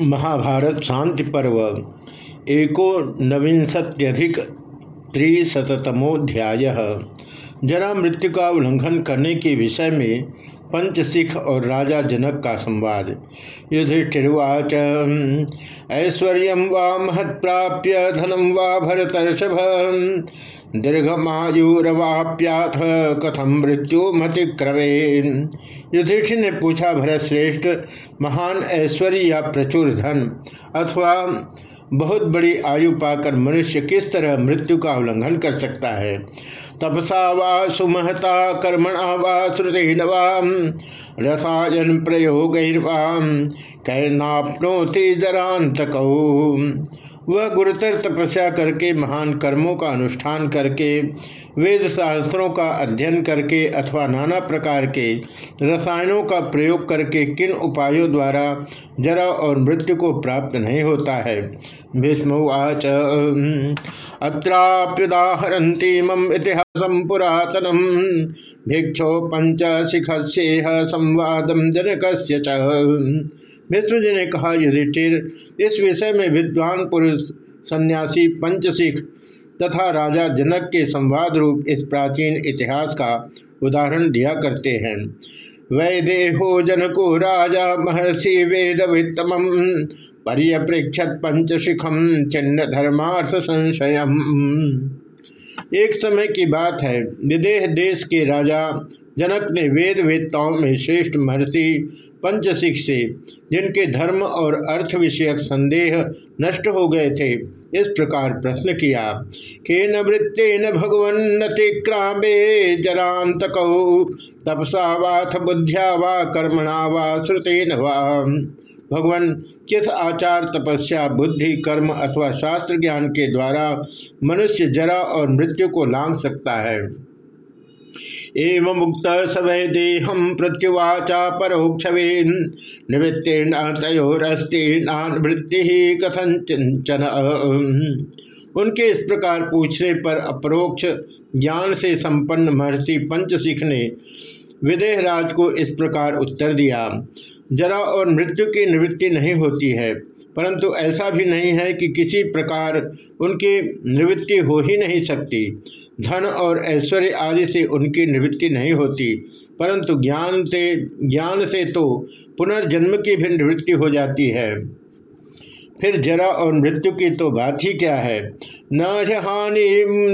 महाभारत शांति पर्व एको नविंशत्यधिक त्रिशतमोध्याय जरा मृत्यु का उल्लंघन करने के विषय में पंचसिख और राजा जनक का संवाद। युधिष्ठिर्वाच ऐश्वर्य वा महत्प्राप्य धनम वा भरतर्षभ। दीर्घमायुरवाप्याथ कथम मृत्यु मतिक्रमे युधिष्ठिर ने पूछा भरत श्रेष्ठ महान ऐश्वर्य या प्रचुर धन? अथवा बहुत बड़ी आयु पाकर मनुष्य किस तरह मृत्यु का उल्लंघन कर सकता है? तपसा वा सुमहता, कर्मणा वा श्रुति नवाम रसायन प्रयोगैर्वाम, कैनापनोति जरांत वह गुरुतर तपस्या करके महान कर्मों का अनुष्ठान करके, वेद शास्त्रों का अध्ययन करके अथवा नाना प्रकार के रसायनों का प्रयोग करके किन उपायों द्वारा जरा और मृत्यु को प्राप्त नहीं होता है? भीष्मवाच अत्राप्युदाहरती मम इतिहास पुरातनम भिक्षो पंच शिखस्ेह संवाद जनक भीष्म जी ने कहा युधिष्ठिर इस विषय में विद्वान पुरुष, सन्यासी, पंचशिख तथा राजा जनक के संवाद रूप इस प्राचीन इतिहास का उदाहरण दिया करते हैं। वैदेहो जनको राजा महर्षि वेद वित्तम पर्यप्रेक्षत पंचशिखम चिन्ह धर्मार्थ संशय एक समय की बात है, विदेह देश के राजा जनक ने वेद वेदताओं में श्रेष्ठ महर्षि पंचशिख से, जिनके धर्म और अर्थ विषयक संदेह नष्ट हो गए थे, इस प्रकार प्रश्न किया के न वृत्तेन भगवन्नतिक्रामे जरांत तपसा वाथ बुद्ध्या वा कर्मणा वा श्रुतेन वा? भगवान, किस आचार तपस्या, बुद्धि, कर्म अथवा शास्त्र ज्ञान के द्वारा मनुष्य जरा और मृत्यु को लांग सकता है? एवं मुक्त सवै देहम प्रत्युवाचा परोक्षवेन। निवृत्तिर्न तयोरस्ति नानवृत्ति चंचन उनके इस प्रकार पूछने पर अपरोक्ष ज्ञान से संपन्न महर्षि पंचशिख ने विदेहराज को इस प्रकार उत्तर दिया, जरा और मृत्यु की निवृत्ति नहीं होती है, परंतु ऐसा भी नहीं है कि किसी प्रकार उनकी निवृत्ति हो ही नहीं सकती। धन और ऐश्वर्य आदि से उनकी निवृत्ति नहीं होती, परंतु ज्ञान से ज्ञान से तो पुनर्जन्म की भी निवृत्ति हो जाती है। फिर जरा और मृत्यु की तो बात ही क्या है? न हानि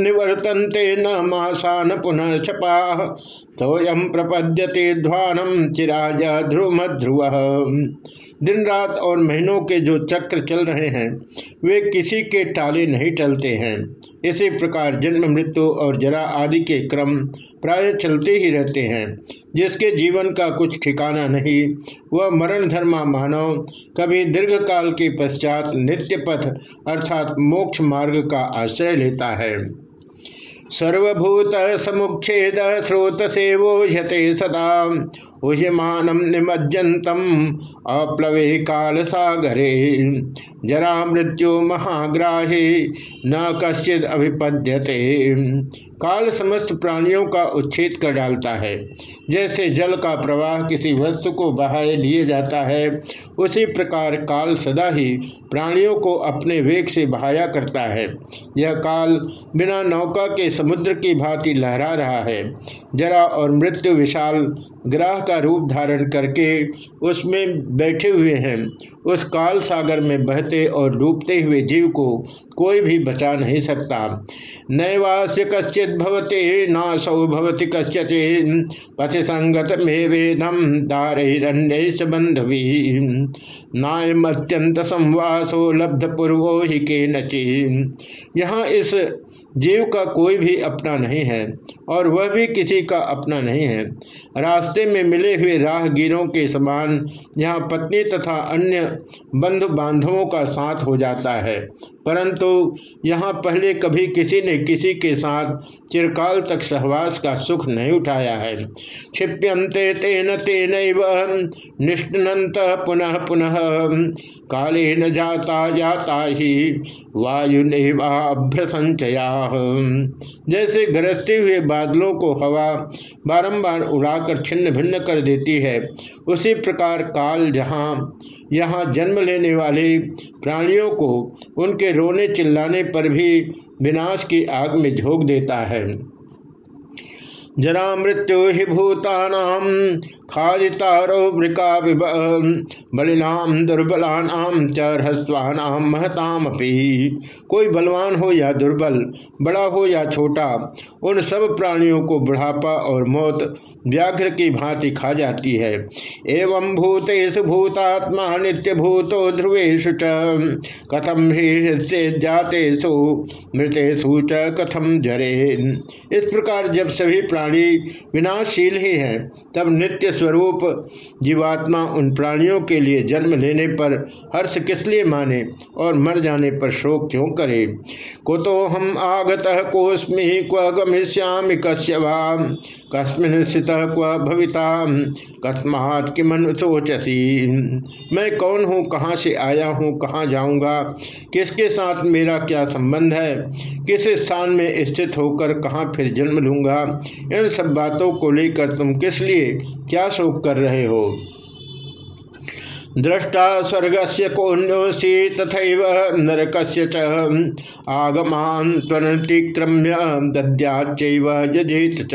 निवर्तनते, न मासान पुनः छपा तोयम प्रपद्यते ध्वानम चिराज ध्रुव ध्रुव दिन रात और महीनों के जो चक्र चल रहे हैं, वे किसी के टाले नहीं टलते हैं। इसी प्रकार जन्म, मृत्यु और जरा आदि के क्रम प्राय चलते ही रहते हैं, जिसके जीवन का कुछ ठिकाना नहीं। वह मरण धर्मा मानव कभी दीर्घ काल के पश्चात नित्य पथ अर्थात मोक्ष मार्ग का आश्रय लेता है। सर्वभूत समुच्छेद स्रोत से वोह्यते सदा। उह्यमानम निमज्जनतम अप्लवे काल सागरे जरा मृत्यु महाग्राहे, न कश्चित अभिपद्यते। काल समस्त प्राणियों का उच्छेद कर डालता है। जैसे जल का प्रवाह किसी वस्तु को बहाए लिए जाता है, उसी प्रकार काल सदा ही प्राणियों को अपने वेग से बहाया करता है। यह काल बिना नौका के समुद्र की भांति लहरा रहा है। जरा और मृत्यु विशाल ग्राह का रूप धारण करके उसमें बैठे हुए हैं। उस काल सागर में बहते और डूबते हुए जीव को कोई भी बचा नहीं सकता। नैवास्य कश्चित भवते, नासौ भवति कश्यते पति संगत में वेदम दारण्य बंधवी नायम अत्यंत संवासो लब्ध पूर्वो ही के नची यहाँ इस जीव का कोई भी अपना नहीं है, और वह भी किसी का अपना नहीं है। रास्ते में मिले हुए राहगीरों के समान यहाँ पत्नी तथा अन्य बंधु बांधवों का साथ हो जाता है। परंतु यहाँ पहले कभी किसी ने किसी के साथ चिरकाल तक सहवास का सुख नहीं उठाया है। क्षिप्यंते तेन तेन निष्ठनंत पुनः पुनः काले न जाता जाता ही वायु नेवाभ्र संचया जैसे गरजते हुए बादलों को हवा बारंबार उड़ाकर छिन्न भिन्न कर देती है, उसी प्रकार काल जहाँ, यहाँ जन्म लेने वाले प्राणियों को उनके रोने चिल्लाने पर भी विनाश की आग में झोंक देता है। जरा मृत्यु ही भूतानाम खादितारो वृका बलिनाम दुर्बलानाम च ह्रस्वानाम महताम कोई बलवान हो या दुर्बल, बड़ा हो या छोटा, उन सब प्राणियों को बुढ़ापा और मौत, व्याघ्र की भांति खा जाती है। एवं भूतेश भूतात्मा नित्य भूतो ध्रुवेशु च कथम से जातेषु, मृतेषु च कथम जरे इस प्रकार जब सभी प्राणी विनाशशील ही हैं, तब नित्य स्वरूप जीवात्मा उन प्राणियों के लिए जन्म लेने पर हर्ष किस लिए माने और मर जाने पर शोक क्यों करे? कुतो हम आगत कोस्मी क्व गमिष्यामि कश्यवा कस्मिन स्थित क्व भविता कस्मात किमन सोचसी मैं कौन हूँ? कहाँ से आया हूँ? कहाँ जाऊँगा? किसके साथ मेरा क्या संबंध है? किस स्थान में स्थित होकर कहाँ फिर जन्म लूँगा? इन सब बातों को लेकर तुम किस लिए क्या शोक कर रहे हो? दृष्टा स्वर्ग से कौन्योसी तथा नरक आगमान त्वनतिक्रम्य दद्याचेत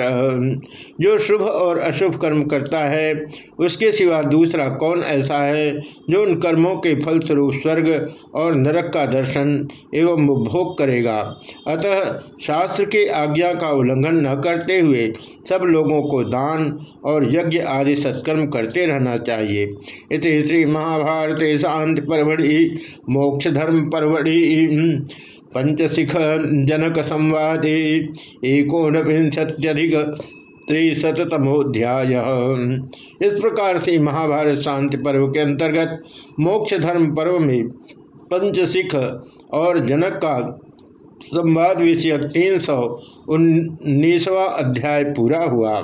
जो शुभ और अशुभ कर्म करता है, उसके सिवा दूसरा कौन ऐसा है जो उन कर्मों के फलस्वरूप स्वर्ग और नरक का दर्शन एवं उपभोग करेगा? अतः शास्त्र की आज्ञा का उल्लंघन न करते हुए सब लोगों को दान और यज्ञ आदि सत्कर्म करते रहना चाहिए। इति श्री महाभारत शांति परवड़ी, मोक्ष धर्म परवड़ी, पंचशिख जनक संवादे एकोन विंशत्यधिक त्रिशतमोध्याय इस प्रकार से महाभारत शांति पर्व के अंतर्गत मोक्ष धर्म पर्व में पंचशिख और जनक का संवाद विषयक तीन सौ उन्नीसवा अध्याय पूरा हुआ।